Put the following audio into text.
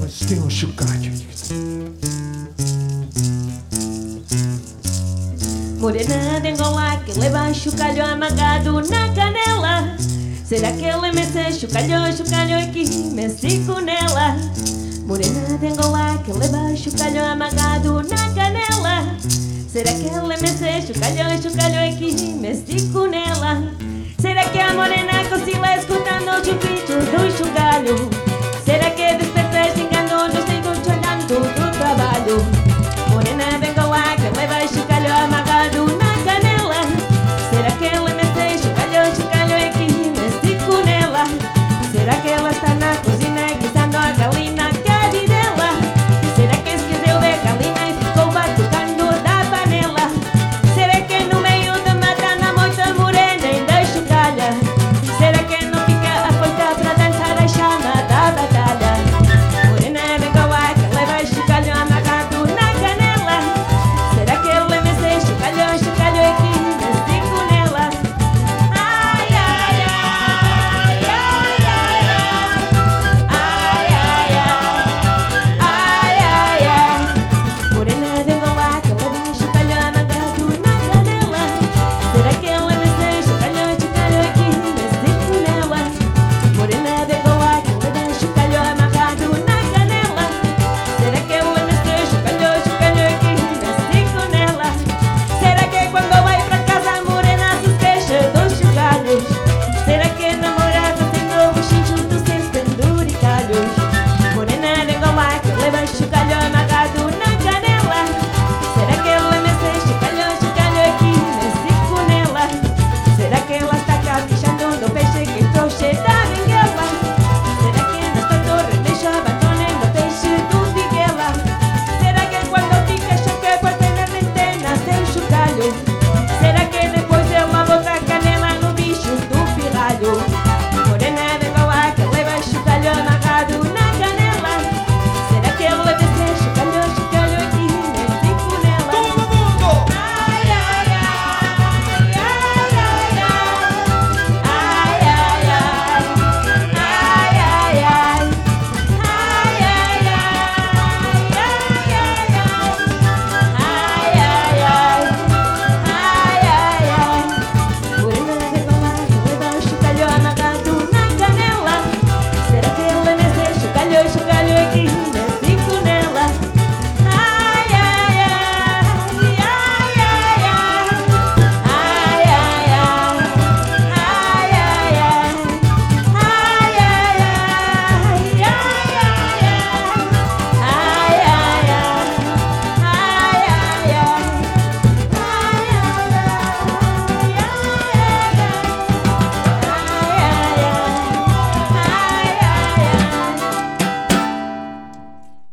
Mas tem um chocalho. Morena de Angola que leva chocalho amagado na canela. Será que ele mexe chocalho, chocalho aqui, me sigo nela Morena de Angola que leva chocalho amagado na canela. Será que ele mexe chocalho, chocalho aqui, me sigo nela Será que a morena